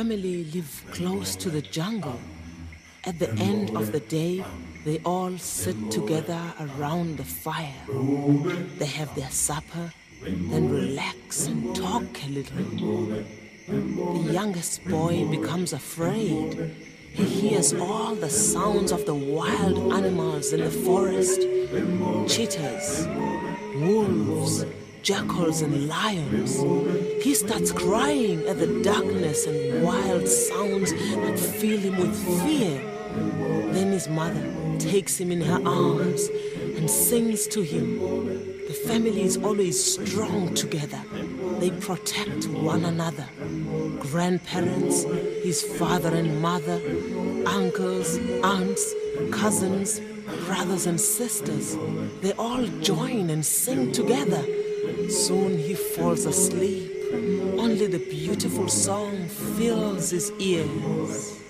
family live close to the jungle. At the end of the day, they all sit together around the fire. They have their supper, then relax and talk a little. The youngest boy becomes afraid. He hears all the sounds of the wild animals in the forest cheetahs, wolves, jackals and lions. He starts crying at the darkness and wild sounds that fill him with fear. Then his mother takes him in her arms and sings to him. The family is always strong together. They protect one another. Grandparents, his father and mother, uncles, aunts, cousins, brothers and sisters, they all join and sing together. Soon he falls asleep. Only the beautiful song fills his ears.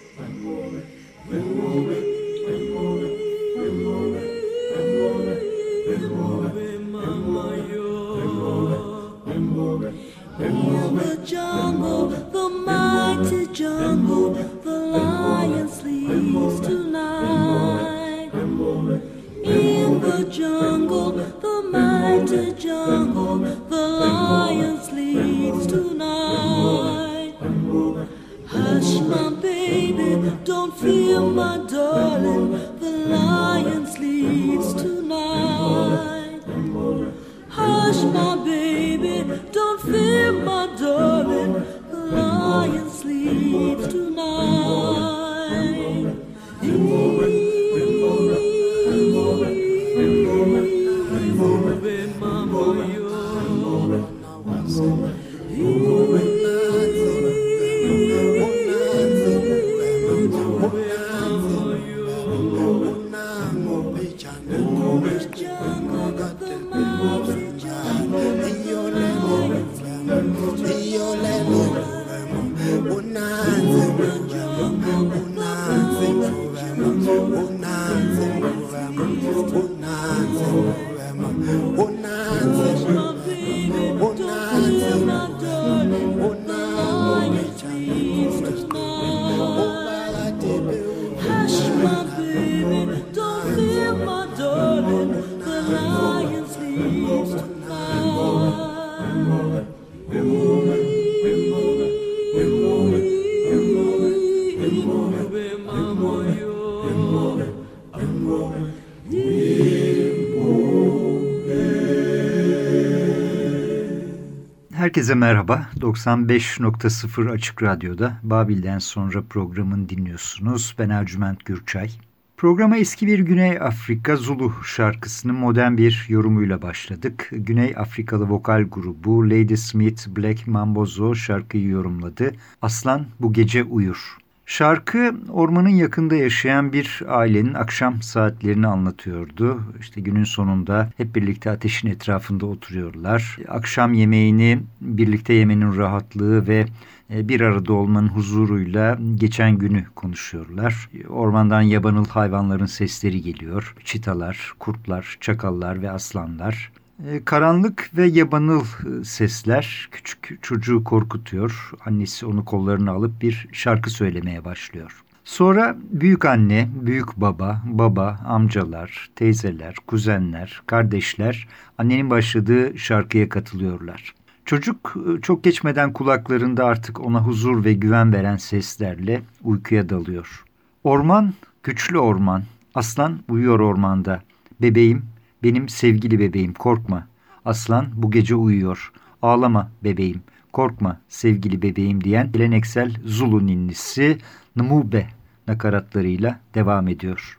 Herkese merhaba. 95.0 Açık Radyo'da Babil'den sonra programın dinliyorsunuz. Ben Ercüment Gürçay. Programa eski bir Güney Afrika Zulu şarkısının modern bir yorumuyla başladık. Güney Afrikalı vokal grubu Lady Smith Black Mambozo şarkıyı yorumladı. Aslan bu gece uyur. Şarkı ormanın yakında yaşayan bir ailenin akşam saatlerini anlatıyordu. İşte günün sonunda hep birlikte ateşin etrafında oturuyorlar. Akşam yemeğini birlikte yemenin rahatlığı ve e, bir arada olmanın huzuruyla geçen günü konuşuyorlar. Ormandan yabanıl hayvanların sesleri geliyor. Çitalar, kurtlar, çakallar ve aslanlar. E, karanlık ve yabanıl e, sesler küçük çocuğu korkutuyor. Annesi onu kollarına alıp bir şarkı söylemeye başlıyor. Sonra büyük anne, büyük baba, baba, amcalar, teyzeler, kuzenler, kardeşler annenin başladığı şarkıya katılıyorlar. Çocuk e, çok geçmeden kulaklarında artık ona huzur ve güven veren seslerle uykuya dalıyor. Orman, güçlü orman. Aslan uyuyor ormanda. Bebeğim, benim sevgili bebeğim korkma. Aslan bu gece uyuyor. Ağlama bebeğim, korkma sevgili bebeğim diyen geleneksel Zulu ninnisi Nmube nakaratlarıyla devam ediyor.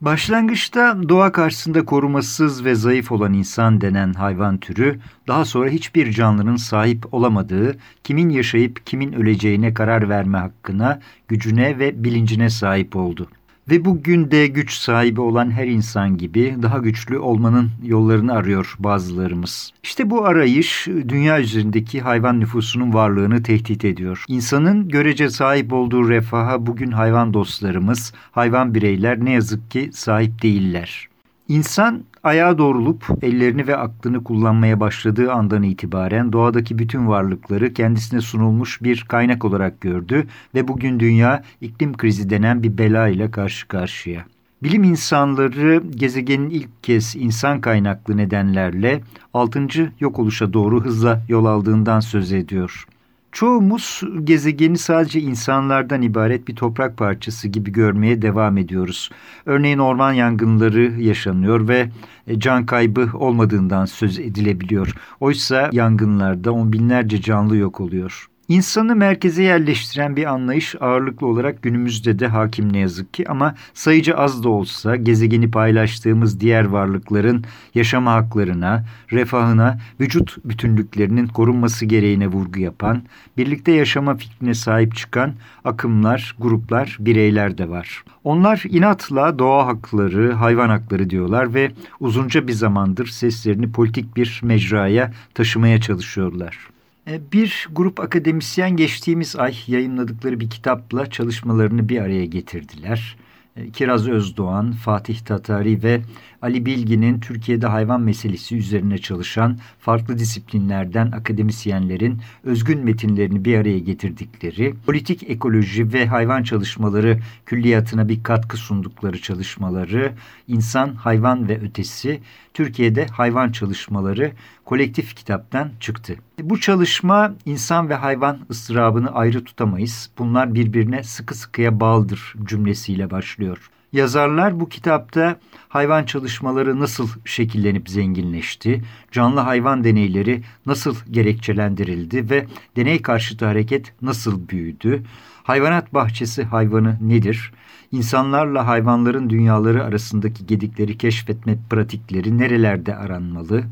Başlangıçta doğa karşısında korumasız ve zayıf olan insan denen hayvan türü, daha sonra hiçbir canlının sahip olamadığı, kimin yaşayıp kimin öleceğine karar verme hakkına, gücüne ve bilincine sahip oldu. Ve bugün de güç sahibi olan her insan gibi daha güçlü olmanın yollarını arıyor bazılarımız. İşte bu arayış dünya üzerindeki hayvan nüfusunun varlığını tehdit ediyor. İnsanın görece sahip olduğu refaha bugün hayvan dostlarımız, hayvan bireyler ne yazık ki sahip değiller. İnsan ayağa doğrulup ellerini ve aklını kullanmaya başladığı andan itibaren doğadaki bütün varlıkları kendisine sunulmuş bir kaynak olarak gördü ve bugün dünya iklim krizi denen bir bela ile karşı karşıya. Bilim insanları gezegenin ilk kez insan kaynaklı nedenlerle 6. yok oluşa doğru hızla yol aldığından söz ediyor. Çoğumuz gezegeni sadece insanlardan ibaret bir toprak parçası gibi görmeye devam ediyoruz. Örneğin orman yangınları yaşanıyor ve e, can kaybı olmadığından söz edilebiliyor. Oysa yangınlarda on binlerce canlı yok oluyor. İnsanı merkeze yerleştiren bir anlayış ağırlıklı olarak günümüzde de hakim ne yazık ki ama sayıcı az da olsa gezegeni paylaştığımız diğer varlıkların yaşama haklarına, refahına, vücut bütünlüklerinin korunması gereğine vurgu yapan, birlikte yaşama fikrine sahip çıkan akımlar, gruplar, bireyler de var. Onlar inatla doğa hakları, hayvan hakları diyorlar ve uzunca bir zamandır seslerini politik bir mecraya taşımaya çalışıyorlar. E, bir grup akademisyen geçtiğimiz ay yayınladıkları bir kitapla çalışmalarını bir araya getirdiler. E, Kiraz Özdoğan, Fatih Tatari ve Ali Bilgin'in Türkiye'de hayvan meselesi üzerine çalışan farklı disiplinlerden akademisyenlerin özgün metinlerini bir araya getirdikleri, politik ekoloji ve hayvan çalışmaları külliyatına bir katkı sundukları çalışmaları, insan, hayvan ve ötesi, Türkiye'de hayvan çalışmaları kolektif kitaptan çıktı. Bu çalışma insan ve hayvan ıstırabını ayrı tutamayız. Bunlar birbirine sıkı sıkıya bağlıdır cümlesiyle başlıyor. Yazarlar bu kitapta hayvan çalışmaları nasıl şekillenip zenginleşti, canlı hayvan deneyleri nasıl gerekçelendirildi ve deney karşıtı hareket nasıl büyüdü, hayvanat bahçesi hayvanı nedir, insanlarla hayvanların dünyaları arasındaki gedikleri keşfetme pratikleri nerelerde aranmalı,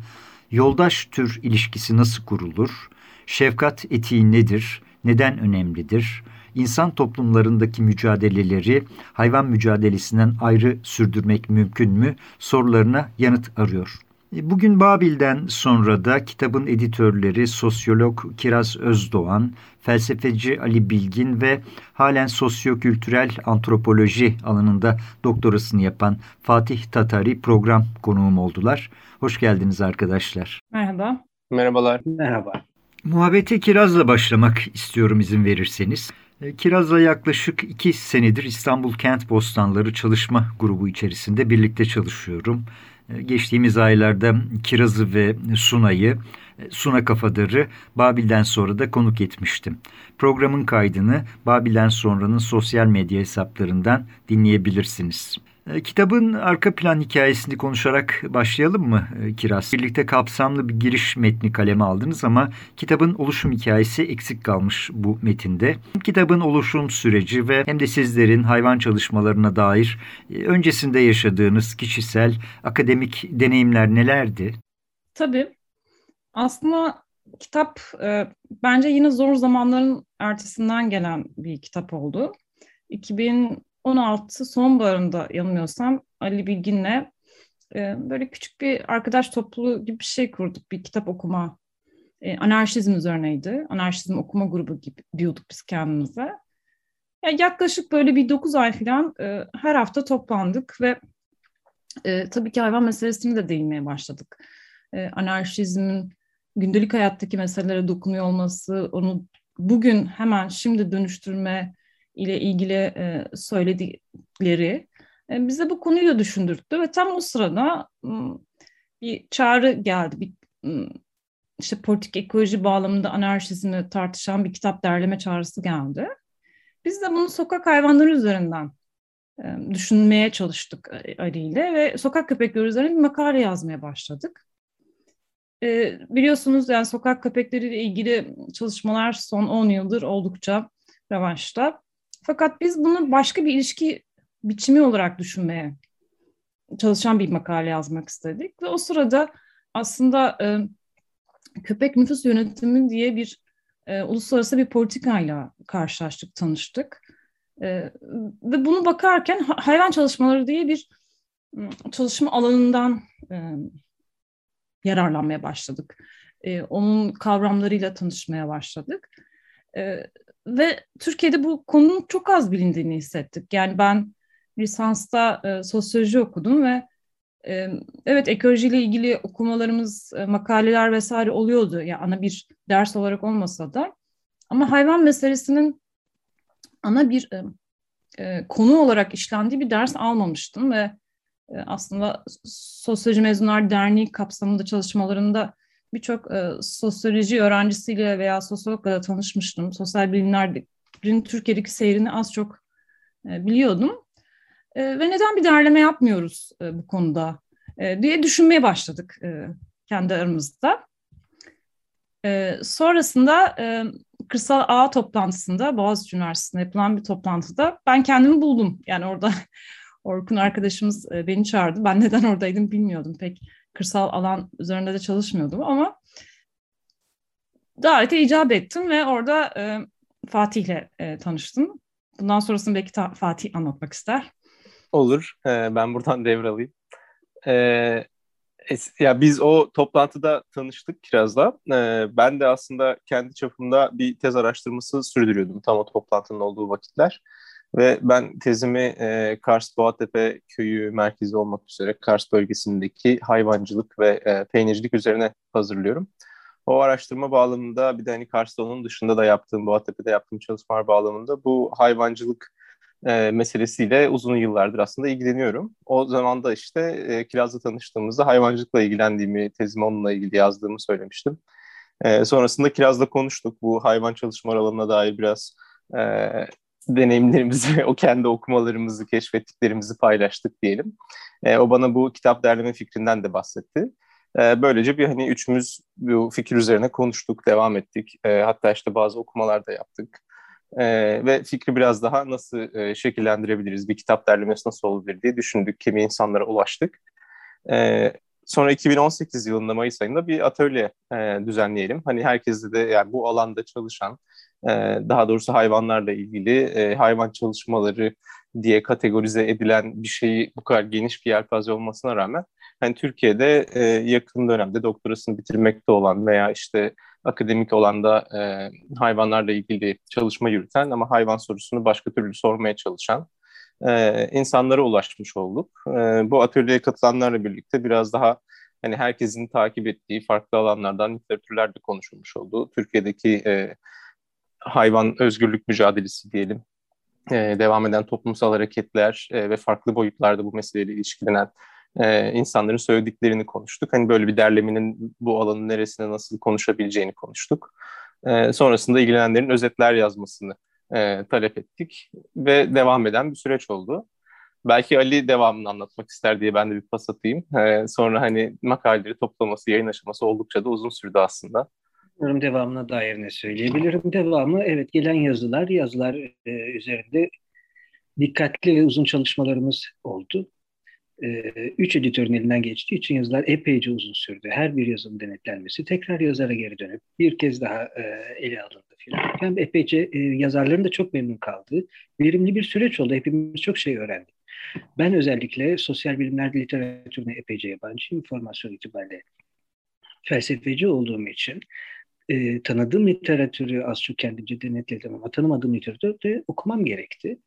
yoldaş tür ilişkisi nasıl kurulur, şefkat etiği nedir, neden önemlidir, insan toplumlarındaki mücadeleleri hayvan mücadelesinden ayrı sürdürmek mümkün mü sorularına yanıt arıyor. E, bugün Babil'den sonra da kitabın editörleri sosyolog Kiraz Özdoğan, felsefeci Ali Bilgin ve halen sosyokültürel antropoloji alanında doktorasını yapan Fatih Tatari program konuğum oldular. Hoş geldiniz arkadaşlar. Merhaba. Merhabalar. Merhaba. Muhabbete Kiraz'la başlamak istiyorum izin verirseniz. E, Kiraz'la yaklaşık iki senedir İstanbul Kent Bostanları Çalışma Grubu içerisinde birlikte çalışıyorum. E, geçtiğimiz aylarda Kiraz'ı ve Suna'yı, e, Suna Kafadar'ı Babil'den sonra da konuk etmiştim. Programın kaydını Babil'den sonranın sosyal medya hesaplarından dinleyebilirsiniz. E, kitabın arka plan hikayesini konuşarak başlayalım mı e, Kiraz? Birlikte kapsamlı bir giriş metni kaleme aldınız ama kitabın oluşum hikayesi eksik kalmış bu metinde. Kitabın oluşum süreci ve hem de sizlerin hayvan çalışmalarına dair e, öncesinde yaşadığınız kişisel, akademik deneyimler nelerdi? Tabii. Aslında kitap e, bence yine zor zamanların ertesinden gelen bir kitap oldu. 2000 16 sonbaharında yanılmıyorsam Ali Bilgin'le e, böyle küçük bir arkadaş topluluğu gibi bir şey kurduk. Bir kitap okuma, e, anarşizm üzerineydi. Anarşizm okuma grubu gibi diyorduk biz kendimize. Yani yaklaşık böyle bir 9 ay falan e, her hafta toplandık ve e, tabii ki hayvan meselesini de değinmeye başladık. E, anarşizmin gündelik hayattaki meselelere dokunuyor olması, onu bugün hemen şimdi dönüştürme ile ilgili e, söyledikleri e, bize bu konuyu da düşündürttü ve tam o sırada bir çağrı geldi. Bir, işte politik ekoloji bağlamında anarşizmi tartışan bir kitap derleme çağrısı geldi. Biz de bunu sokak hayvanları üzerinden e, düşünmeye çalıştık Ali ile ve sokak köpekleri üzerine bir makale yazmaya başladık. E, biliyorsunuz yani sokak köpekleriyle ilgili çalışmalar son 10 yıldır oldukça revanşta. Fakat biz bunu başka bir ilişki biçimi olarak düşünmeye çalışan bir makale yazmak istedik. Ve o sırada aslında e, köpek nüfus yönetimi diye bir e, uluslararası bir politikayla karşılaştık, tanıştık. E, ve bunu bakarken hayvan çalışmaları diye bir çalışma alanından e, yararlanmaya başladık. E, onun kavramlarıyla tanışmaya başladık. E, ve Türkiye'de bu konunun çok az bilindiğini hissettik. Yani ben lisansta e, sosyoloji okudum ve e, evet ekolojiyle ilgili okumalarımız, e, makaleler vesaire oluyordu. Yani ana bir ders olarak olmasa da. Ama hayvan meselesinin ana bir e, e, konu olarak işlendiği bir ders almamıştım ve e, aslında Sosyoloji Mezunlar Derneği kapsamında çalışmalarında birçok e, sosyoloji öğrencisiyle veya sosyologla da tanışmıştım. Sosyal bilimlerin Türkiye'deki seyrini az çok e, biliyordum. E, ve neden bir derleme yapmıyoruz e, bu konuda e, diye düşünmeye başladık e, kendi aramızda. E, sonrasında e, Kırsal Ağ toplantısında, Boğaziçi Üniversitesi'nde yapılan bir toplantıda ben kendimi buldum. Yani orada Orkun arkadaşımız e, beni çağırdı. Ben neden oradaydım bilmiyordum. Pek kırsal alan üzerinde de çalışmıyordum ama davete icap ettim ve orada e, Fatih'le e, tanıştım. Bundan sonrasını belki ta- Fatih anlatmak ister. Olur. Ee, ben buradan devralayım. Ee, ya biz o toplantıda tanıştık Kiraz'la. Ee, ben de aslında kendi çapımda bir tez araştırması sürdürüyordum tam o toplantının olduğu vakitler. Ve ben tezimi e, Kars Boğatepe köyü merkezi olmak üzere Kars bölgesindeki hayvancılık ve e, peynircilik üzerine hazırlıyorum. O araştırma bağlamında bir de hani Kars'ta onun dışında da yaptığım, Boğatepe'de yaptığım çalışmalar bağlamında bu hayvancılık e, meselesiyle uzun yıllardır aslında ilgileniyorum. O zaman da işte e, Kiraz'la tanıştığımızda hayvancılıkla ilgilendiğimi, tezimi onunla ilgili yazdığımı söylemiştim. E, sonrasında Kiraz'la konuştuk. Bu hayvan çalışma alanına dair biraz e, deneyimlerimizi, o kendi okumalarımızı, keşfettiklerimizi paylaştık diyelim. E, o bana bu kitap derleme fikrinden de bahsetti. E, böylece bir hani üçümüz bu fikir üzerine konuştuk, devam ettik. E, hatta işte bazı okumalar da yaptık. E, ve fikri biraz daha nasıl e, şekillendirebiliriz, bir kitap derlemesi nasıl olabilir diye düşündük, kimi insanlara ulaştık. E, sonra 2018 yılında Mayıs ayında bir atölye e, düzenleyelim. Hani herkeste de yani bu alanda çalışan, daha doğrusu hayvanlarla ilgili e, hayvan çalışmaları diye kategorize edilen bir şeyi bu kadar geniş bir yelpaze olmasına rağmen hani Türkiye'de e, yakın dönemde doktorasını bitirmekte olan veya işte akademik olanda e, hayvanlarla ilgili çalışma yürüten ama hayvan sorusunu başka türlü sormaya çalışan e, insanlara ulaşmış olduk. Bu atölyeye katılanlarla birlikte biraz daha hani herkesin takip ettiği farklı alanlardan literatürlerde konuşulmuş oldu. Türkiye'deki e, hayvan özgürlük mücadelesi diyelim, e, devam eden toplumsal hareketler e, ve farklı boyutlarda bu meseleyle ilişkilenen e, insanların söylediklerini konuştuk. Hani böyle bir derlemenin bu alanın neresine nasıl konuşabileceğini konuştuk. E, sonrasında ilgilenenlerin özetler yazmasını e, talep ettik ve devam eden bir süreç oldu. Belki Ali devamını anlatmak ister diye ben de bir pas atayım. E, sonra hani makaleleri toplaması, yayın aşaması oldukça da uzun sürdü aslında. Umarım devamına dair ne söyleyebilirim. Devamı evet gelen yazılar, yazılar e, üzerinde dikkatli ve uzun çalışmalarımız oldu. E, üç editörün elinden geçtiği için yazılar epeyce uzun sürdü. Her bir yazının denetlenmesi, tekrar yazara geri dönüp bir kez daha e, ele alındı. Yani epeyce e, yazarların da çok memnun kaldığı verimli bir süreç oldu. Hepimiz çok şey öğrendik. Ben özellikle sosyal bilimler literatürüne epeyce yabancıyım. Formasyon itibariyle felsefeci olduğum için e, tanıdığım literatürü az çok kendimce denetledim ama tanımadığım literatürü de okumam gerekti.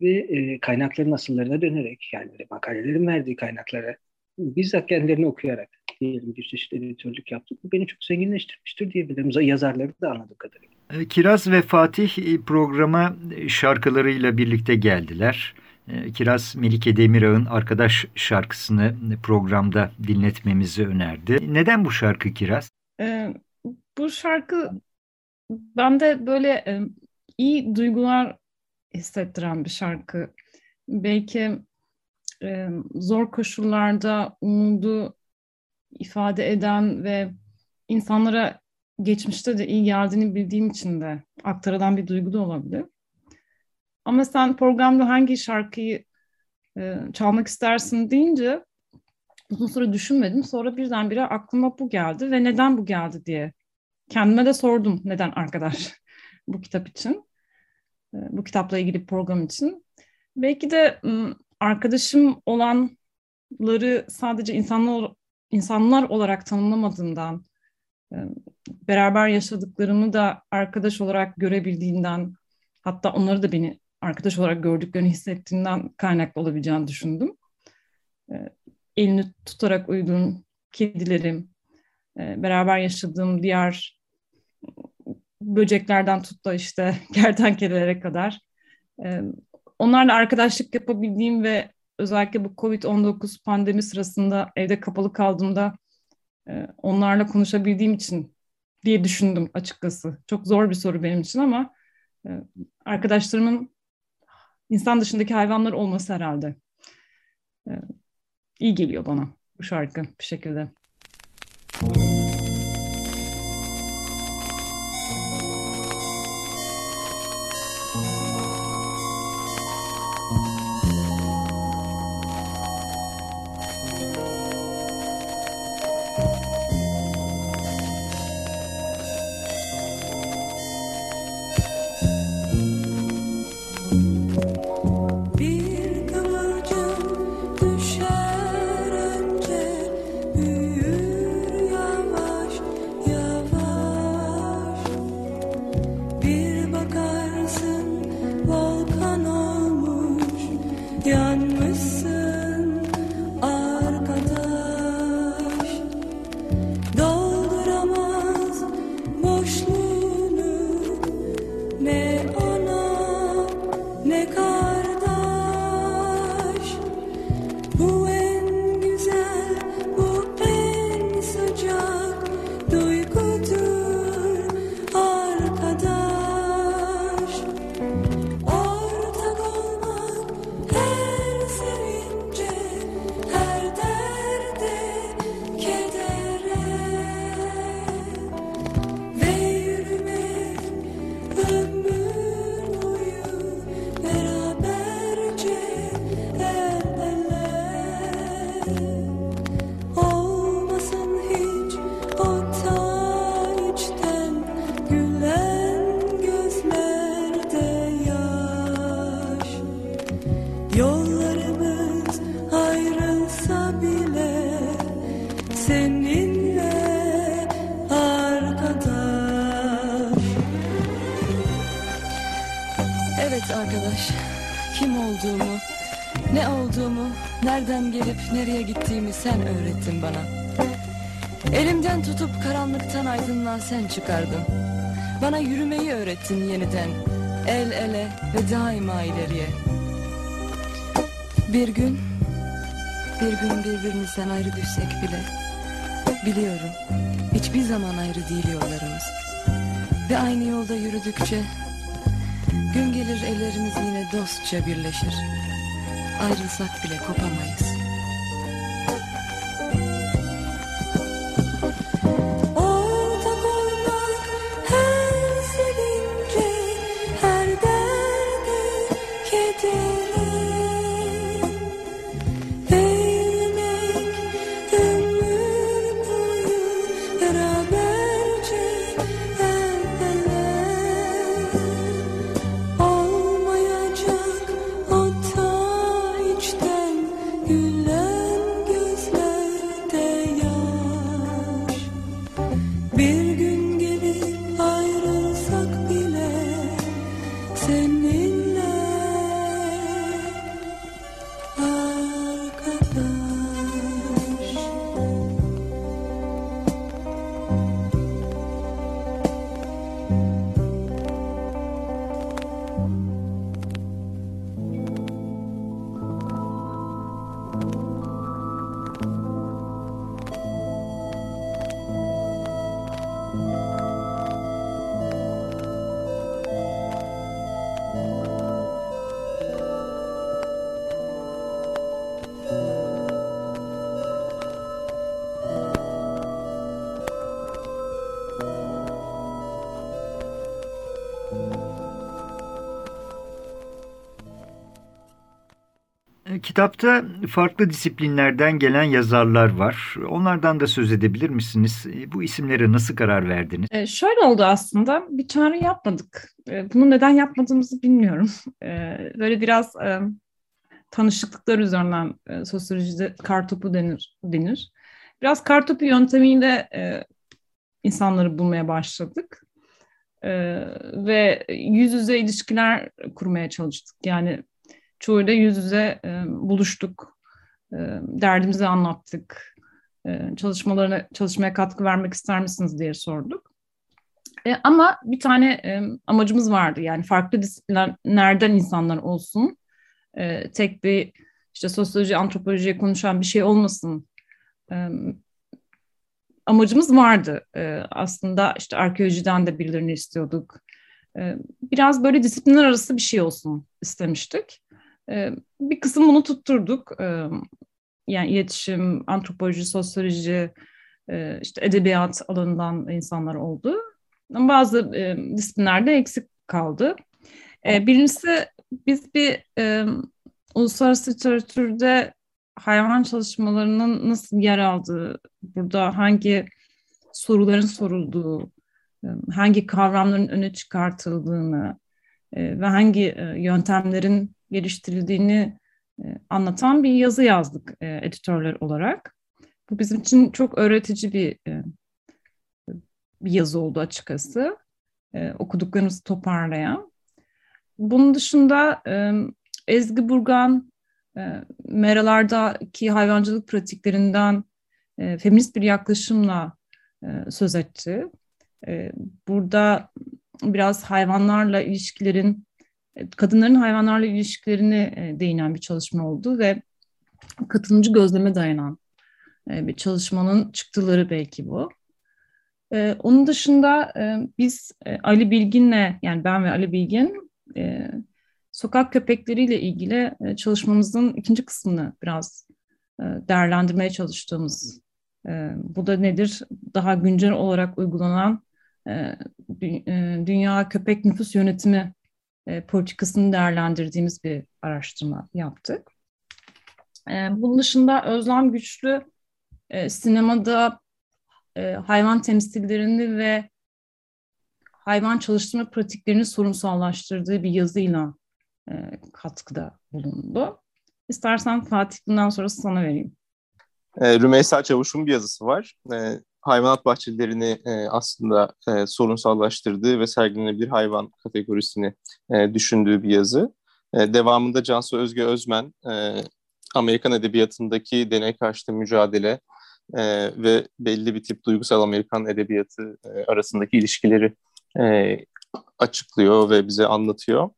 Ve e, kaynakların asıllarına dönerek yani makalelerin verdiği kaynaklara bizzat kendilerini okuyarak diyelim bir çeşit editörlük yaptık. Bu beni çok zenginleştirmiştir diyebilirim. Yazarları da anladığım kadarıyla. E, Kiraz ve Fatih e, programa şarkılarıyla birlikte geldiler. E, Kiraz Melike Demirağ'ın Arkadaş şarkısını programda dinletmemizi önerdi. Neden bu şarkı Kiraz? Ee, bu şarkı bende böyle e, iyi duygular hissettiren bir şarkı. Belki e, zor koşullarda umudu ifade eden ve insanlara geçmişte de iyi geldiğini bildiğim için de aktarılan bir duygu da olabilir. Ama sen programda hangi şarkıyı e, çalmak istersin deyince uzun süre düşünmedim. Sonra birdenbire aklıma bu geldi ve neden bu geldi diye kendime de sordum neden arkadaş bu kitap için. E, bu kitapla ilgili program için. Belki de arkadaşım olanları sadece insanlar insanlar olarak tanımlamadığımdan, e, beraber yaşadıklarımı da arkadaş olarak görebildiğinden, hatta onları da beni arkadaş olarak gördüklerini hissettiğinden kaynaklı olabileceğini düşündüm. E, elini tutarak uyuduğum kedilerim, beraber yaşadığım diğer böceklerden tut da işte kertenkelelere kadar onlarla arkadaşlık yapabildiğim ve özellikle bu Covid-19 pandemi sırasında evde kapalı kaldığımda e, onlarla konuşabildiğim için diye düşündüm açıkçası. Çok zor bir soru benim için ama e, arkadaşlarımın insan dışındaki hayvanlar olması herhalde e, iyi geliyor bana bu şarkı bir şekilde. nereye sen öğrettin bana. Elimden tutup karanlıktan aydınlığa sen çıkardın. Bana yürümeyi öğrettin yeniden. El ele ve daima ileriye. Bir gün, bir gün birbirimizden ayrı düşsek bile. Biliyorum, hiçbir zaman ayrı değil yollarımız. Ve aynı yolda yürüdükçe, gün gelir ellerimiz yine dostça birleşir. Ayrılsak bile kopamayız. Kitapta farklı disiplinlerden gelen yazarlar var. Onlardan da söz edebilir misiniz? Bu isimlere nasıl karar verdiniz? E, şöyle oldu aslında. Bir çağrı yapmadık. E, bunu neden yapmadığımızı bilmiyorum. E, böyle biraz e, tanışıklıklar üzerinden e, sosyolojide kartopu denir. denir. Biraz kartopu yöntemiyle e, insanları bulmaya başladık. E, ve yüz yüze ilişkiler kurmaya çalıştık. Yani çoğuyla yüz yüze e, buluştuk. E, derdimizi anlattık. E, çalışmalarına çalışmaya katkı vermek ister misiniz diye sorduk. E, ama bir tane e, amacımız vardı. Yani farklı disiplinlerden insanlar olsun. E, tek bir işte sosyoloji, antropolojiye konuşan bir şey olmasın. E, amacımız vardı. E, aslında işte arkeolojiden de birilerini istiyorduk. E, biraz böyle disiplinler arası bir şey olsun istemiştik. E, bir kısım bunu tutturduk. E, yani iletişim, antropoloji, sosyoloji, e, işte edebiyat alanından insanlar oldu. Bazı e, disiplinlerde eksik kaldı. E, birincisi biz bir uluslararası literatürde hayvan çalışmalarının nasıl yer aldığı, burada hangi soruların sorulduğu, hangi kavramların öne çıkartıldığını ve hangi yöntemlerin geliştirildiğini anlatan bir yazı yazdık editörler olarak. Bu bizim için çok öğretici bir bir yazı oldu açıkçası. Okuduklarımızı toparlayan. Bunun dışında Ezgi Burgan e, meralardaki hayvancılık pratiklerinden e, feminist bir yaklaşımla e, söz etti. E, burada biraz hayvanlarla ilişkilerin, e, kadınların hayvanlarla ilişkilerini e, değinen bir çalışma oldu ve katılımcı gözleme dayanan e, bir çalışmanın çıktıları belki bu. E, onun dışında e, biz e, Ali Bilgin'le, yani ben ve Ali Bilgin, e, sokak köpekleriyle ilgili e, çalışmamızın ikinci kısmını biraz e, değerlendirmeye çalıştığımız. E, bu da nedir? Daha güncel olarak uygulanan dünya köpek nüfus yönetimi politikasını değerlendirdiğimiz bir araştırma yaptık. Bunun dışında Özlem Güçlü sinemada hayvan temsillerini ve hayvan çalıştırma pratiklerini sorunsallaştırdığı bir yazıyla e, katkıda bulundu. İstersen Fatih bundan sonra sana vereyim. E, Rümeysa Çavuş'un bir yazısı var. E, hayvanat bahçelerini e, aslında e, sorunsallaştırdığı ve sergilenebilir hayvan kategorisini e, düşündüğü bir yazı. E, devamında Cansu Özge Özmen, e, Amerikan edebiyatındaki deney karşıtı mücadele e, ve belli bir tip duygusal Amerikan edebiyatı e, arasındaki ilişkileri e, açıklıyor ve bize anlatıyor.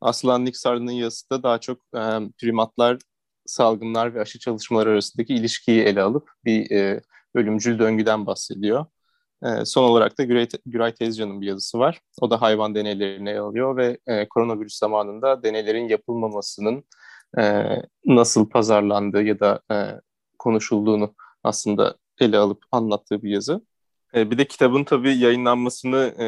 Aslan Niksar'ın yazısı da daha çok e, primatlar, salgınlar ve aşı çalışmaları arasındaki ilişkiyi ele alıp bir e, ölümcül döngüden bahsediyor. E, son olarak da Güray, Güray Tezcan'ın bir yazısı var. O da hayvan deneylerini ele alıyor ve e, koronavirüs zamanında deneylerin yapılmamasının e, nasıl pazarlandığı ya da e, konuşulduğunu aslında ele alıp anlattığı bir yazı. E, bir de kitabın tabii yayınlanmasını e,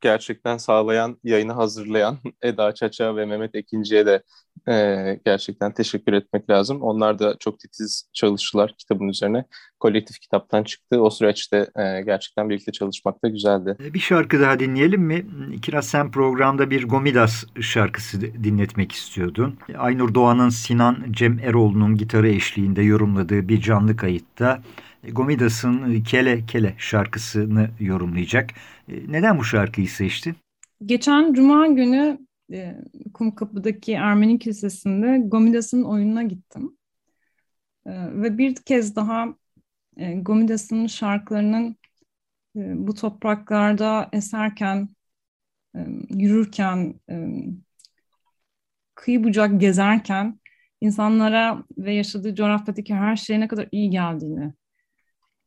gerçekten sağlayan, yayını hazırlayan Eda Çaça ve Mehmet Ekinci'ye de e, gerçekten teşekkür etmek lazım. Onlar da çok titiz çalıştılar kitabın üzerine. Kolektif kitaptan çıktı. O süreçte e, gerçekten birlikte çalışmak da güzeldi. E, bir şarkı daha dinleyelim mi? Kiraz sen programda bir Gomidas şarkısı dinletmek istiyordun. Aynur Doğan'ın Sinan Cem Eroğlu'nun gitarı eşliğinde yorumladığı bir canlı kayıtta Gomidas'ın Kele Kele şarkısını yorumlayacak. E, neden bu şarkıyı seçtin? Geçen Cuma günü e, Kumkapı'daki Ermeni Kilisesi'nde Gomidas'ın oyununa gittim. E, ve bir kez daha e, Gomidas'ın şarkılarının e, bu topraklarda eserken, e, yürürken, e, kıyı bucak gezerken insanlara ve yaşadığı coğrafyadaki her şeye ne kadar iyi geldiğini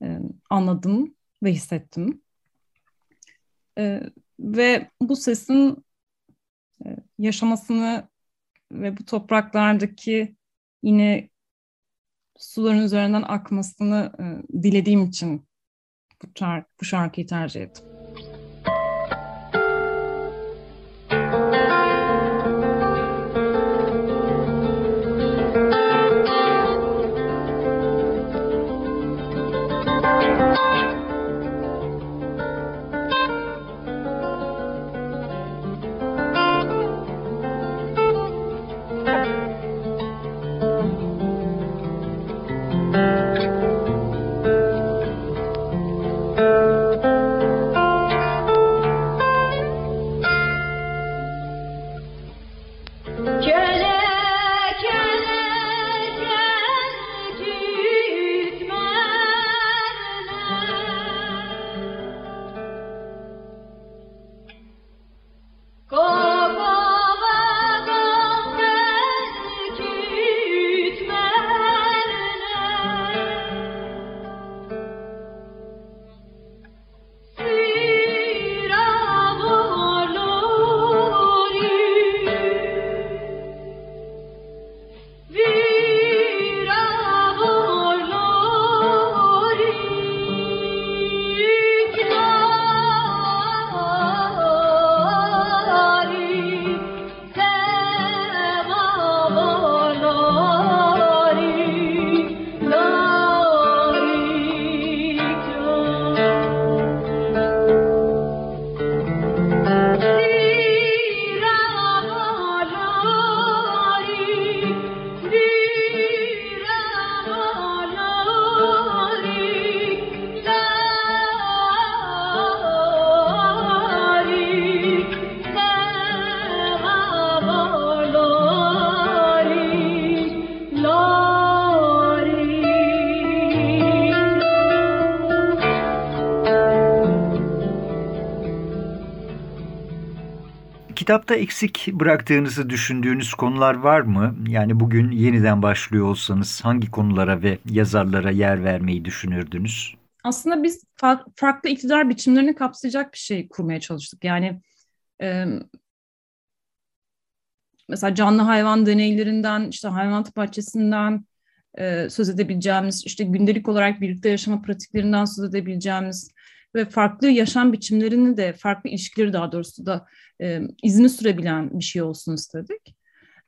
e, anladım ve hissettim. E, ve bu sesin yaşamasını ve bu topraklardaki yine suların üzerinden akmasını e, dilediğim için bu, şarkı, bu şarkıyı tercih ettim. Kitapta eksik bıraktığınızı düşündüğünüz konular var mı? Yani bugün yeniden başlıyor olsanız hangi konulara ve yazarlara yer vermeyi düşünürdünüz? Aslında biz farklı iktidar biçimlerini kapsayacak bir şey kurmaya çalıştık. Yani e, mesela canlı hayvan deneylerinden, işte hayvanat bahçesinden e, söz edebileceğimiz, işte gündelik olarak birlikte yaşama pratiklerinden söz edebileceğimiz ve farklı yaşam biçimlerini de, farklı ilişkileri daha doğrusu da e, izini sürebilen bir şey olsun istedik.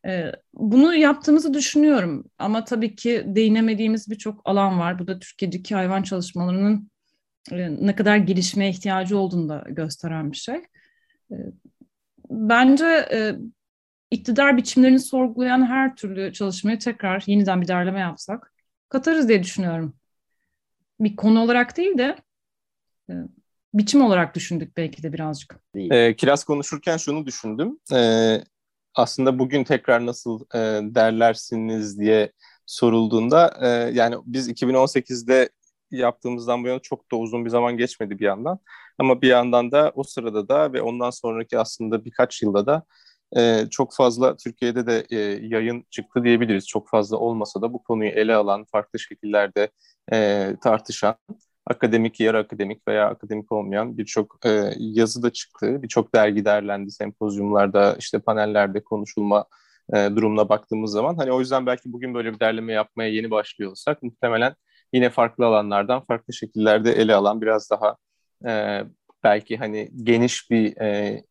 E, bunu yaptığımızı düşünüyorum ama tabii ki değinemediğimiz birçok alan var. Bu da Türkiye'deki hayvan çalışmalarının e, ne kadar gelişmeye ihtiyacı olduğunu da gösteren bir şey. E, bence e, iktidar biçimlerini sorgulayan her türlü çalışmayı tekrar yeniden bir derleme yapsak katarız diye düşünüyorum. Bir konu olarak değil de biçim olarak düşündük belki de birazcık. E, Kiraz konuşurken şunu düşündüm. E, aslında bugün tekrar nasıl e, derlersiniz diye sorulduğunda e, yani biz 2018'de yaptığımızdan bu yana çok da uzun bir zaman geçmedi bir yandan. Ama bir yandan da o sırada da ve ondan sonraki aslında birkaç yılda da e, çok fazla Türkiye'de de e, yayın çıktı diyebiliriz. Çok fazla olmasa da bu konuyu ele alan, farklı şekillerde e, tartışan, akademik, yarı akademik veya akademik olmayan birçok e, yazı da çıktı. Birçok dergi derlendi, sempozyumlarda, işte panellerde konuşulma e, durumuna baktığımız zaman. Hani o yüzden belki bugün böyle bir derleme yapmaya yeni başlıyor olsak muhtemelen yine farklı alanlardan, farklı şekillerde ele alan biraz daha e, belki hani geniş bir e,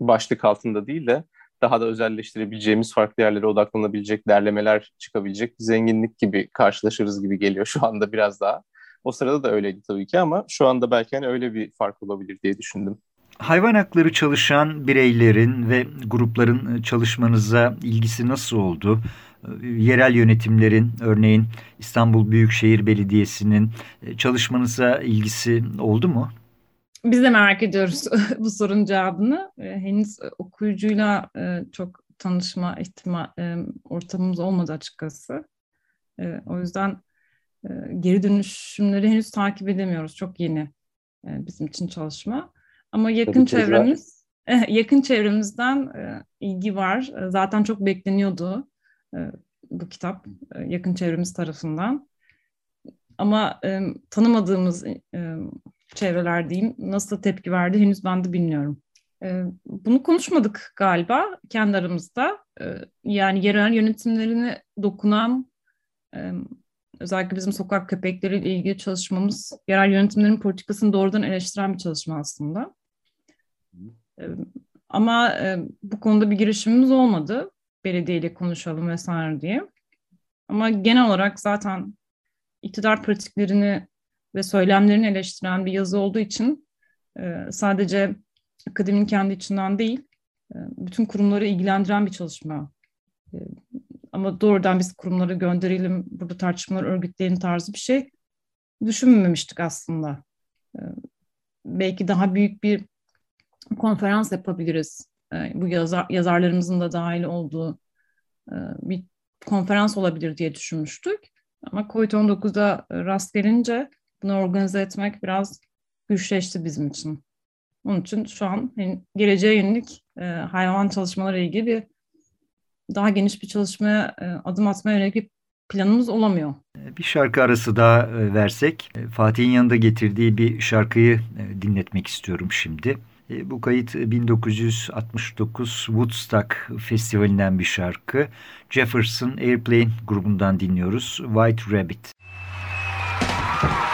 başlık altında değil de daha da özelleştirebileceğimiz, farklı yerlere odaklanabilecek derlemeler çıkabilecek zenginlik gibi karşılaşırız gibi geliyor şu anda biraz daha. O sırada da öyleydi tabii ki ama şu anda belki hani öyle bir fark olabilir diye düşündüm. Hayvan hakları çalışan bireylerin ve grupların çalışmanıza ilgisi nasıl oldu? Yerel yönetimlerin, örneğin İstanbul Büyükşehir Belediyesi'nin çalışmanıza ilgisi oldu mu? Biz de merak ediyoruz bu sorunun cevabını. E, henüz okuyucuyla e, çok tanışma ihtimal e, ortamımız olmadı açıkçası. O yüzden geri dönüşümleri henüz takip edemiyoruz. Çok yeni bizim için çalışma. Ama yakın çevremiz yakın çevremizden ilgi var. Zaten çok bekleniyordu bu kitap yakın çevremiz tarafından. Ama tanımadığımız çevreler diyeyim nasıl tepki verdi henüz ben de bilmiyorum. Ee, bunu konuşmadık galiba kendi aramızda. Ee, yani yerel yönetimlerini dokunan e, özellikle bizim sokak köpekleriyle ilgili çalışmamız yerel yönetimlerin politikasını doğrudan eleştiren bir çalışma aslında. Ama e, bu konuda bir girişimimiz olmadı. Belediyeyle konuşalım vesaire diye. Ama genel olarak zaten iktidar pratiklerini ve söylemlerini eleştiren bir yazı olduğu için e, sadece akademinin kendi içinden değil, e, bütün kurumları ilgilendiren bir çalışma. E, ama doğrudan biz kurumları gönderelim, burada tartışmalar örgütleyelim tarzı bir şey düşünmemiştik aslında. E, belki daha büyük bir konferans yapabiliriz. E, bu yazar, yazarlarımızın da dahil olduğu e, bir konferans olabilir diye düşünmüştük. Ama COVID-19'da rast gelince bunu organize etmek biraz güçleşti bizim için. Onun için şu an geleceğe yönelik e, hayvan çalışmaları ilgili bir daha geniş bir çalışmaya e, adım atmaya yönelik bir planımız olamıyor. Bir şarkı arası daha e, versek. E, Fatih'in yanında getirdiği bir şarkıyı e, dinletmek istiyorum şimdi. Bu kayıt 1969 Woodstock Festivali'nden bir şarkı. Jefferson Airplane grubundan dinliyoruz. White Rabbit. Her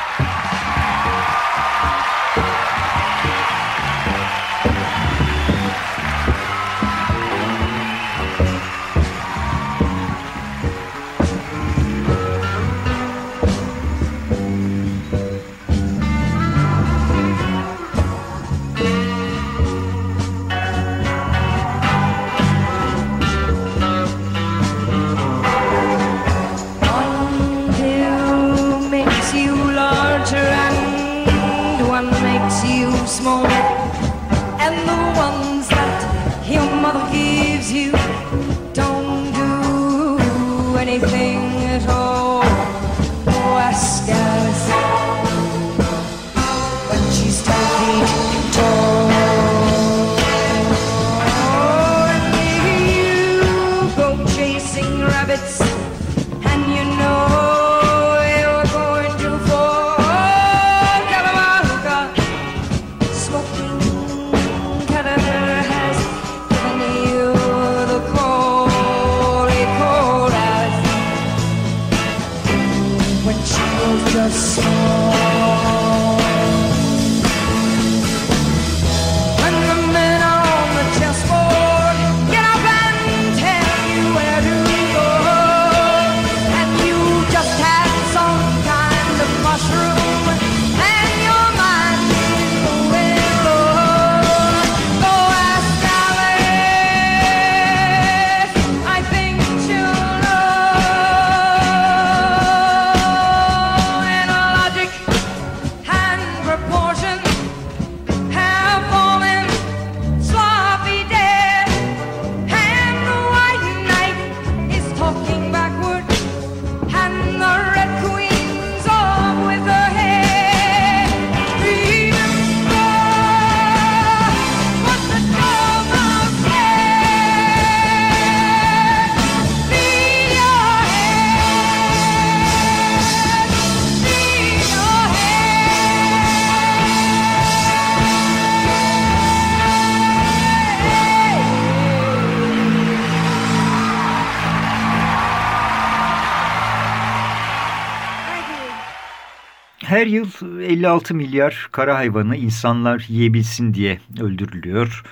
56 milyar kara hayvanı insanlar yiyebilsin diye öldürülüyor.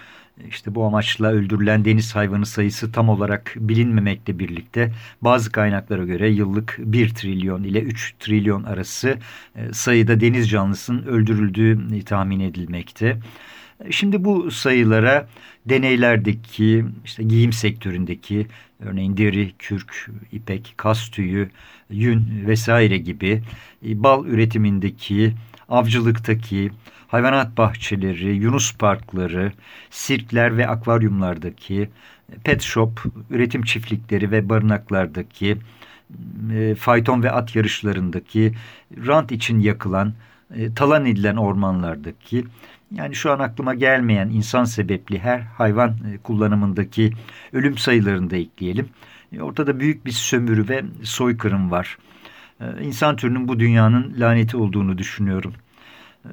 İşte bu amaçla öldürülen deniz hayvanı sayısı tam olarak bilinmemekle birlikte bazı kaynaklara göre yıllık 1 trilyon ile 3 trilyon arası e, sayıda deniz canlısının öldürüldüğü tahmin edilmekte. Şimdi bu sayılara deneylerdeki, işte giyim sektöründeki, örneğin deri, kürk, ipek, kas tüyü, yün vesaire gibi e, bal üretimindeki, avcılıktaki, hayvanat bahçeleri, yunus parkları, sirkler ve akvaryumlardaki, pet shop, üretim çiftlikleri ve barınaklardaki, e, fayton ve at yarışlarındaki, rant için yakılan, e, talan edilen ormanlardaki, yani şu an aklıma gelmeyen insan sebepli her hayvan e, kullanımındaki ölüm sayılarını da ekleyelim. Ortada büyük bir sömürü ve soykırım var. İnsan türünün bu dünyanın laneti olduğunu düşünüyorum.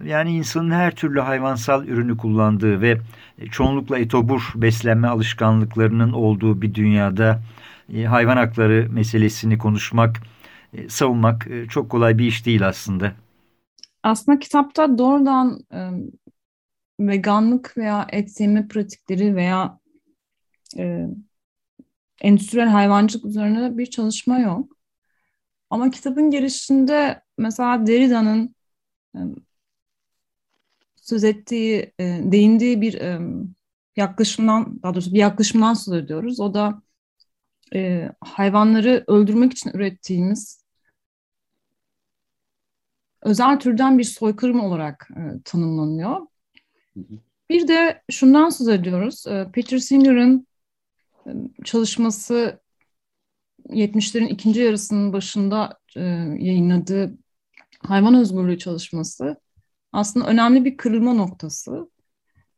Yani insanın her türlü hayvansal ürünü kullandığı ve çoğunlukla etobur beslenme alışkanlıklarının olduğu bir dünyada e, hayvan hakları meselesini konuşmak, e, savunmak e, çok kolay bir iş değil aslında. Aslında kitapta doğrudan e, veganlık veya et yeme pratikleri veya e, endüstriyel hayvancılık üzerine bir çalışma yok. Ama kitabın girişinde mesela Derrida'nın söz ettiği, e, değindiği bir e, yaklaşımdan, daha doğrusu bir yaklaşımdan söz ediyoruz. O da e, hayvanları öldürmek için ürettiğimiz özel türden bir soykırım olarak e, tanımlanıyor. Bir de şundan söz ediyoruz. E, Peter Singer'ın e, çalışması 70'lerin ikinci yarısının başında e, yayınladığı hayvan özgürlüğü çalışması aslında önemli bir kırılma noktası.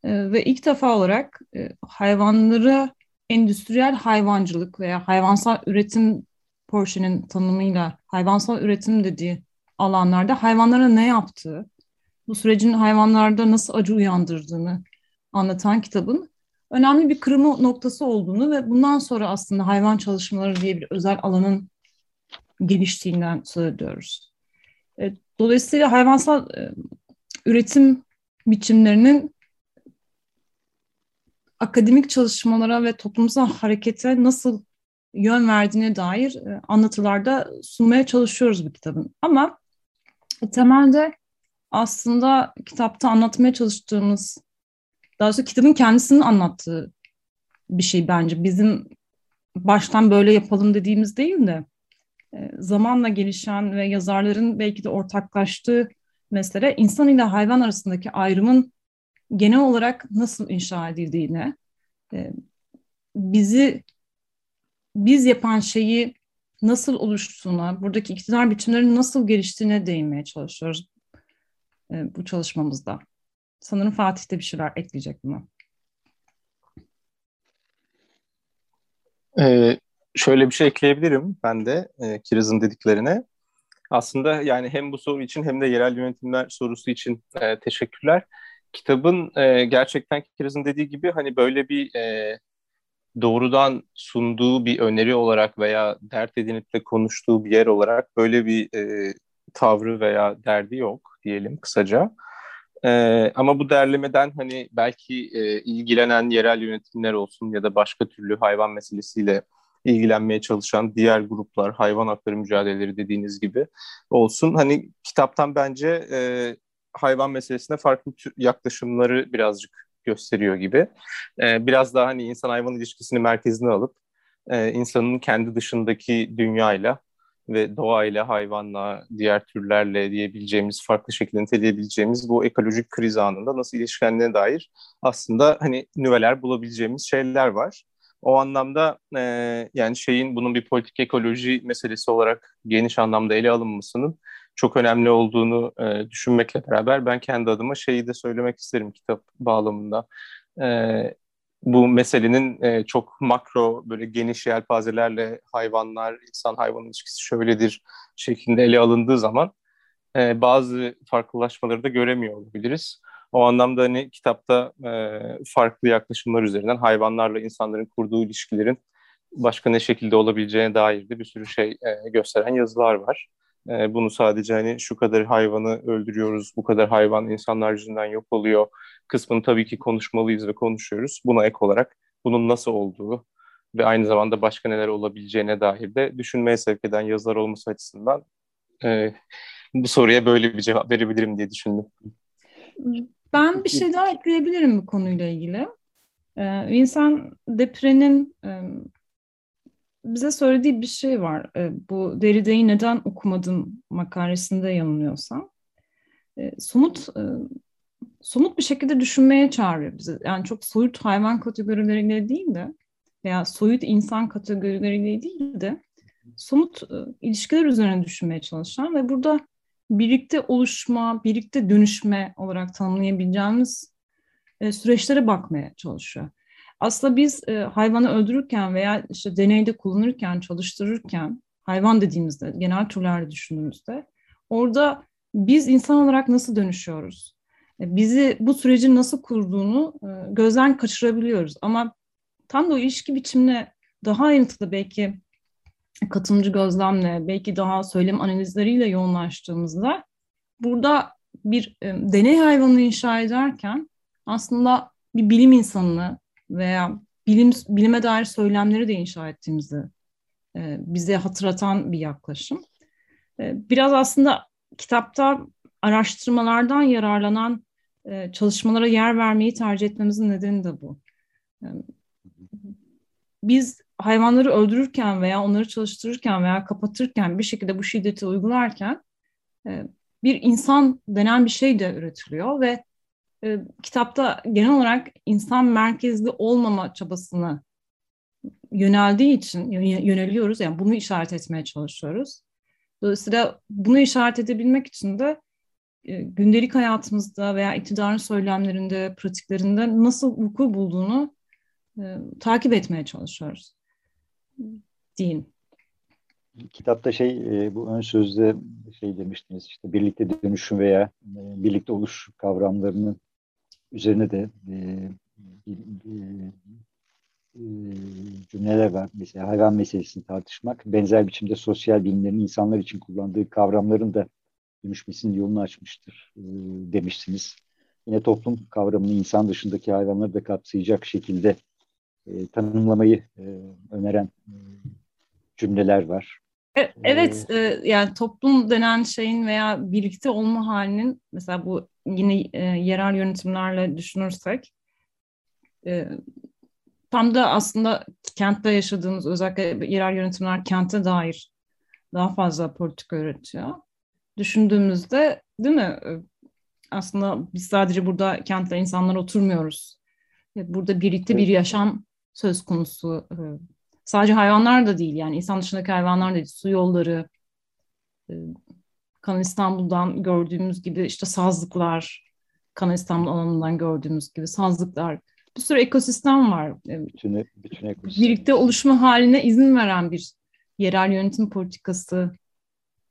E, ve ilk defa olarak e, hayvanları endüstriyel hayvancılık veya hayvansal üretim Porsche'nin tanımıyla hayvansal üretim dediği alanlarda hayvanlara ne yaptığı, bu sürecin hayvanlarda nasıl acı uyandırdığını anlatan kitabın önemli bir kırılma noktası olduğunu ve bundan sonra aslında hayvan çalışmaları diye bir özel alanın geliştiğinden söz ediyoruz. E, dolayısıyla hayvansal e, üretim biçimlerinin akademik çalışmalara ve toplumsal harekete nasıl yön verdiğine dair e, anlatılarda sunmaya çalışıyoruz bu kitabın. Ama temelde aslında kitapta anlatmaya çalıştığımız, daha doğrusu kitabın kendisinin anlattığı bir şey bence. Bizim baştan böyle yapalım dediğimiz değil de e, zamanla gelişen ve yazarların belki de ortaklaştığı mesele insan ile hayvan arasındaki ayrımın genel olarak nasıl inşa edildiğine, e, bizi biz yapan şeyi nasıl oluştuğuna, buradaki iktidar biçimlerinin nasıl geliştiğine değinmeye çalışıyoruz e, bu çalışmamızda. Sanırım Fatih de bir şeyler ekleyecek buna. Ee, şöyle bir şey ekleyebilirim ben de e, Kiraz'ın dediklerine. Aslında yani hem bu soru için hem de yerel yönetimler sorusu için e, teşekkürler. Kitabın e, gerçekten Kiraz'ın dediği gibi hani böyle bir e, doğrudan sunduğu bir öneri olarak veya dert edinip de konuştuğu bir yer olarak böyle bir e, tavrı veya derdi yok diyelim kısaca. E, ama bu derlemeden hani belki e, ilgilenen yerel yönetimler olsun ya da başka türlü hayvan meselesiyle ilgilenmeye çalışan diğer gruplar, hayvan hakları mücadeleleri dediğiniz gibi olsun. Hani kitaptan bence e, hayvan meselesine farklı yaklaşımları birazcık gösteriyor gibi. E, biraz daha hani insan-hayvan ilişkisini merkezine alıp e, insanın kendi dışındaki dünyayla ve doğayla, hayvanla, diğer türlerle diyebileceğimiz, farklı şekilde niteleyebileceğimiz bu ekolojik kriz anında nasıl ilişkilendiğine dair aslında hani nüveler bulabileceğimiz şeyler var. O anlamda e, yani şeyin bunun bir politik ekoloji meselesi olarak geniş anlamda ele alınmasının çok önemli olduğunu e, düşünmekle beraber ben kendi adıma şeyi de söylemek isterim kitap bağlamında. E, bu meselenin e, çok makro böyle geniş yelpazelerle hayvanlar, insan hayvan ilişkisi şöyledir şeklinde ele alındığı zaman e, bazı farklılaşmaları da göremiyor olabiliriz. O anlamda hani kitapta e, farklı yaklaşımlar üzerinden hayvanlarla insanların kurduğu ilişkilerin başka ne şekilde olabileceğine dair de bir sürü şey e, gösteren yazılar var. E, bunu sadece hani şu kadar hayvanı öldürüyoruz, bu kadar hayvan insanlar yüzünden yok oluyor kısmını tabii ki konuşmalıyız ve konuşuyoruz. Buna ek olarak bunun nasıl olduğu ve aynı zamanda başka neler olabileceğine dair de düşünmeye sevk eden yazılar olması açısından e, bu soruya böyle bir cevap verebilirim diye düşündüm. Ben bir şey daha ekleyebilirim bu konuyla ilgili. Ee, Vincent Depre'nin e, bize söylediği bir şey var. E, bu Derrida'yı neden okumadım makalesinde yanılıyorsam. E, somut e, somut bir şekilde düşünmeye çağırıyor bizi. Yani çok soyut hayvan kategorileriyle değil de veya soyut insan kategorileriyle değil de somut e, ilişkiler üzerine düşünmeye çalışan ve burada birlikte oluşma, birlikte dönüşme olarak tanımlayabileceğimiz e, süreçlere bakmaya çalışıyor. Aslında biz e, hayvanı öldürürken veya işte deneyde kullanırken, çalıştırırken, hayvan dediğimizde, genel türlerde düşündüğümüzde orada biz insan olarak nasıl dönüşüyoruz? E, bizi bu sürecin nasıl kurduğunu e, gözden kaçırabiliyoruz. Ama tam da o ilişki biçimine daha ayrıntılı belki katılımcı gözlemle, belki daha söylem analizleriyle yoğunlaştığımızda burada bir e, deney hayvanı inşa ederken aslında bir bilim insanını veya bilim bilime dair söylemleri de inşa ettiğimizi bize hatırlatan bir yaklaşım. Biraz aslında kitapta araştırmalardan yararlanan e, çalışmalara yer vermeyi tercih etmemizin nedeni de bu. E, biz hayvanları öldürürken veya onları çalıştırırken veya kapatırken bir şekilde bu şiddeti uygularken e, bir insan denen bir şey de üretiliyor ve kitapta genel olarak insan merkezli olmama çabasını yöneldiği için yöneliyoruz. Yani bunu işaret etmeye çalışıyoruz. Dolayısıyla bunu işaret edebilmek için de gündelik hayatımızda veya iktidarın söylemlerinde, pratiklerinde nasıl vuku bulduğunu e, takip etmeye çalışıyoruz. Diyeyim. Kitapta şey e, bu ön sözde şey demiştiniz işte birlikte dönüşüm veya e, birlikte oluş kavramlarının üzerine de e, e, e, cümleler var. Mesela hayvan meselesini tartışmak, benzer biçimde sosyal bilimlerin insanlar için kullandığı kavramların da dönüşmesinin yolunu açmıştır e, demiştiniz. Yine toplum kavramını insan dışındaki hayvanları da kapsayacak şekilde e, tanımlamayı e, öneren e, cümleler var. E, evet, e, yani toplum denen şeyin veya birlikte olma halinin mesela bu yine e, yerel yönetimlerle düşünürsek e, tam da aslında kentte yaşadığımız özellikle yerel yönetimler kente dair daha fazla politika üretiyor. Düşündüğümüzde değil mi? E, aslında biz sadece burada kentte insanlar oturmuyoruz. E, burada birlikte bir yaşam söz konusu. E, sadece hayvanlar da değil yani insan dışındaki hayvanlar da değil. Su yolları, Kanal İstanbul'dan gördüğümüz gibi işte sazlıklar, Kanal İstanbul alanından gördüğümüz gibi sazlıklar. Bir sürü ekosistem var. Bütün, bütün ekosistem. Birlikte oluşma haline izin veren bir yerel yönetim politikası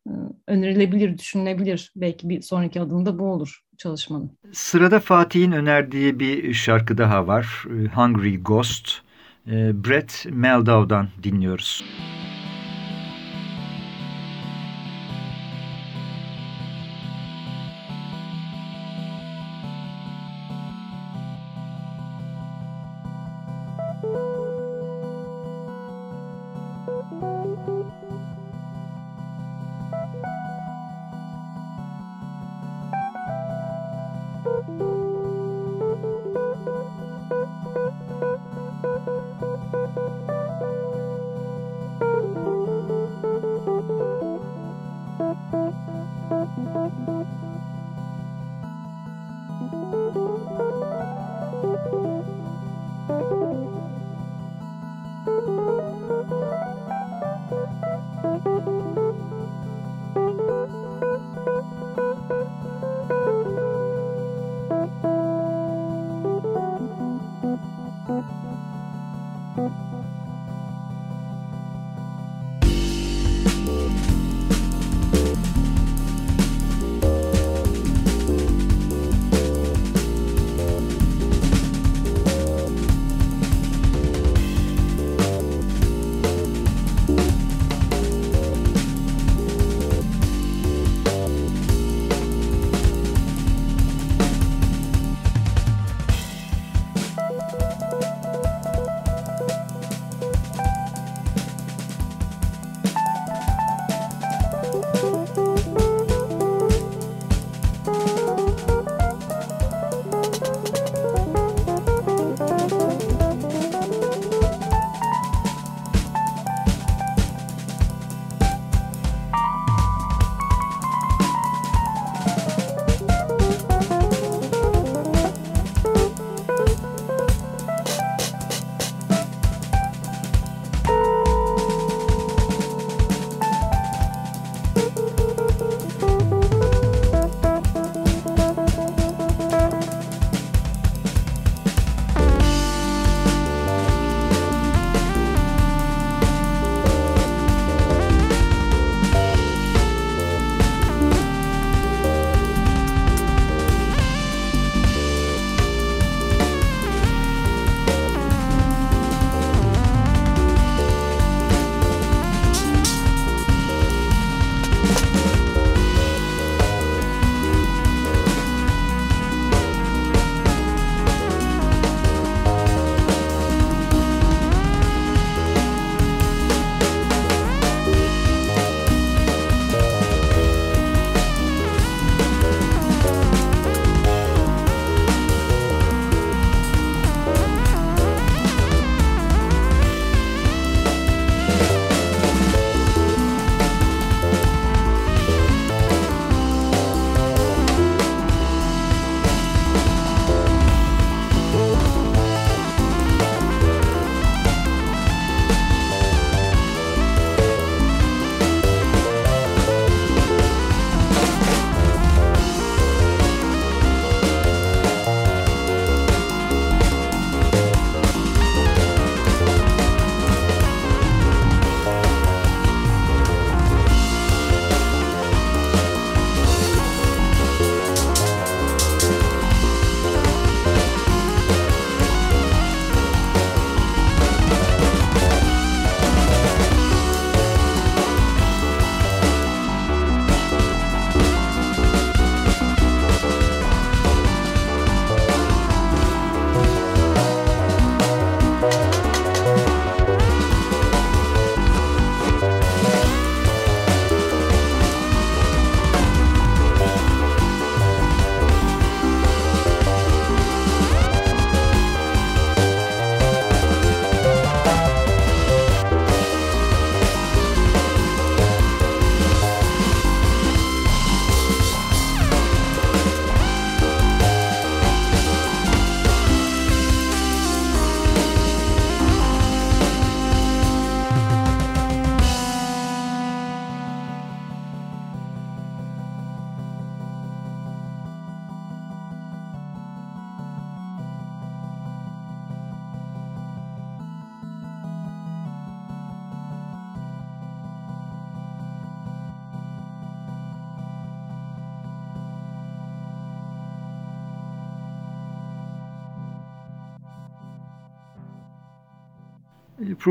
e, önerilebilir, düşünülebilir. Belki bir sonraki adımda bu olur çalışmanın. Sırada Fatih'in önerdiği bir şarkı daha var. E, Hungry Ghost. E, Brett Meldau'dan dinliyoruz. Müzik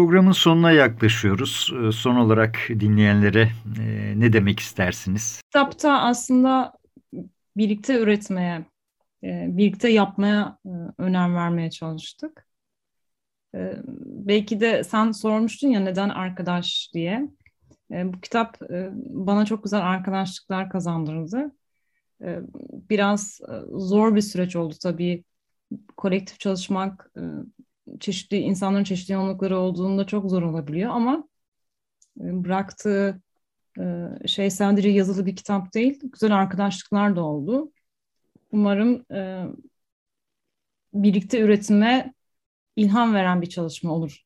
Programın sonuna yaklaşıyoruz. Ee, son olarak dinleyenlere e, ne demek istersiniz? Kitapta aslında birlikte üretmeye, e, birlikte yapmaya e, önem vermeye çalıştık. Belki de sen sormuştun ya neden arkadaş diye. Bu kitap bana çok güzel arkadaşlıklar kazandırdı. Biraz zor bir süreç oldu tabii. Kolektif çalışmak çeşitli insanların çeşitli yoğunlukları olduğunda çok zor olabiliyor ama e, bıraktığı e, şey sadece yazılı bir kitap değil, güzel arkadaşlıklar da oldu. Umarım e, birlikte üretime ilham veren bir çalışma olur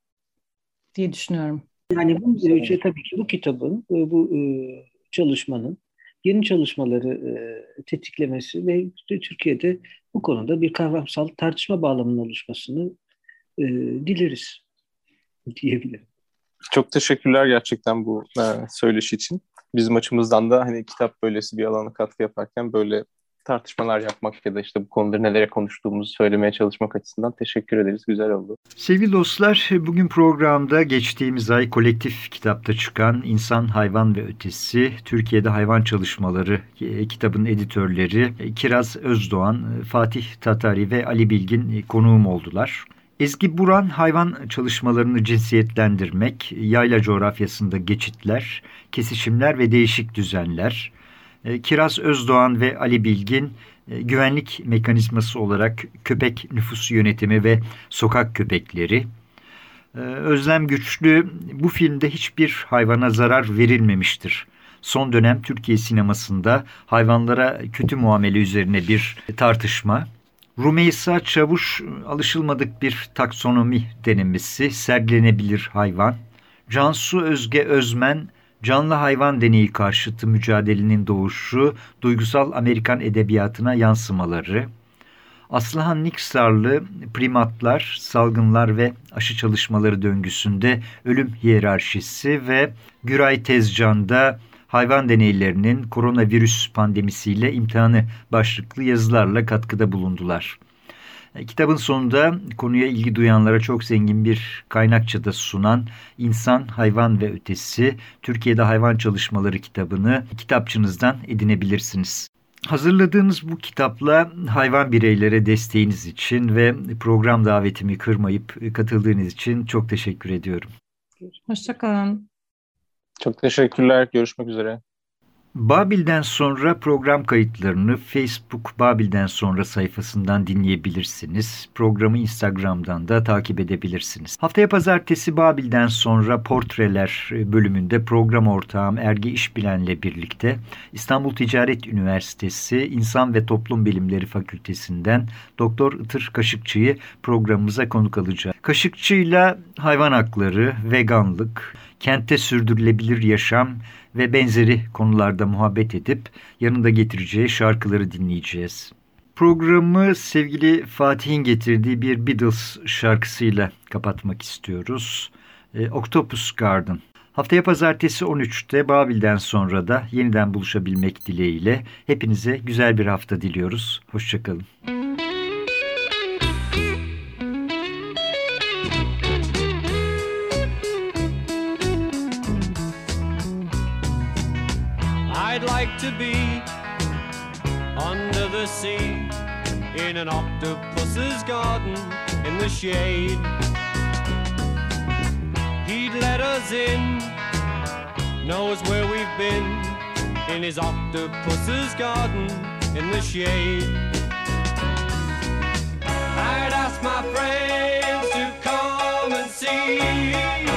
diye düşünüyorum. Yani bu şey, tabii ki bu kitabın, bu çalışmanın yeni çalışmaları tetiklemesi ve Türkiye'de bu konuda bir kavramsal tartışma bağlamının oluşmasını e, dileriz diyebilirim. Çok teşekkürler gerçekten bu e, söyleşi için. Bizim açımızdan da hani kitap böylesi bir alana katkı yaparken böyle tartışmalar yapmak ya da işte bu konuları nelere konuştuğumuzu söylemeye çalışmak açısından teşekkür ederiz. Güzel oldu. Sevgili dostlar, bugün programda geçtiğimiz ay kolektif kitapta çıkan İnsan, Hayvan ve Ötesi, Türkiye'de Hayvan Çalışmaları e, kitabın editörleri Kiraz Özdoğan, Fatih Tatari ve Ali Bilgin konuğum oldular. Ezgi Buran hayvan çalışmalarını cinsiyetlendirmek, yayla coğrafyasında geçitler, kesişimler ve değişik düzenler. E, Kiraz Özdoğan ve Ali Bilgin e, güvenlik mekanizması olarak köpek nüfus yönetimi ve sokak köpekleri. E, Özlem Güçlü bu filmde hiçbir hayvana zarar verilmemiştir. Son dönem Türkiye sinemasında hayvanlara kötü muamele üzerine bir tartışma. Rumeysa Çavuş alışılmadık bir taksonomi denemesi, sergilenebilir hayvan. Cansu Özge Özmen, canlı hayvan deneyi karşıtı mücadelenin doğuşu, duygusal Amerikan edebiyatına yansımaları. Aslıhan Niksarlı primatlar, salgınlar ve aşı çalışmaları döngüsünde ölüm hiyerarşisi ve Güray Tezcan'da hayvan deneylerinin koronavirüs pandemisiyle imtihanı başlıklı yazılarla katkıda bulundular. E, kitabın sonunda konuya ilgi duyanlara çok zengin bir kaynakça da sunan İnsan, Hayvan ve Ötesi Türkiye'de Hayvan Çalışmaları kitabını kitapçınızdan edinebilirsiniz. Hazırladığınız bu kitapla hayvan bireylere desteğiniz için ve program davetimi kırmayıp katıldığınız için çok teşekkür ediyorum. Hoşçakalın. Çok teşekkürler. Görüşmek üzere. Babil'den sonra program kayıtlarını Facebook Babil'den sonra sayfasından dinleyebilirsiniz. Programı Instagram'dan da takip edebilirsiniz. Haftaya pazartesi Babil'den sonra Portreler bölümünde program ortağım Ergi İşbilen'le birlikte İstanbul Ticaret Üniversitesi İnsan ve Toplum Bilimleri Fakültesinden Doktor Itır Kaşıkçı'yı programımıza konuk alacağız. Kaşıkçı'yla hayvan hakları, veganlık, kentte sürdürülebilir yaşam ve benzeri konularda muhabbet edip yanında getireceği şarkıları dinleyeceğiz. Programı sevgili Fatih'in getirdiği bir Beatles şarkısıyla kapatmak istiyoruz. E, Octopus Garden. Haftaya pazartesi 13'te Babil'den sonra da yeniden buluşabilmek dileğiyle hepinize güzel bir hafta diliyoruz. Hoşçakalın. Like to be under the sea in an octopus's garden in the shade. He'd let us in, knows where we've been in his octopus's garden in the shade. I'd ask my friends to come and see.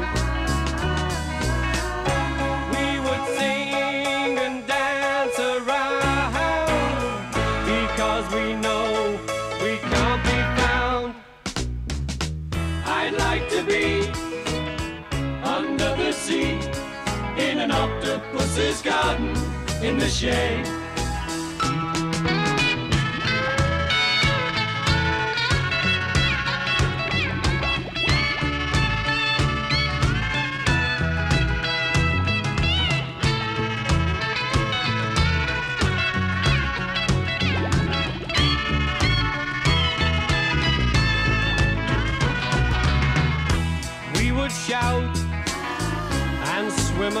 An octopus's garden in the shade.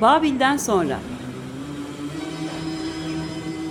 Babil'den sonra.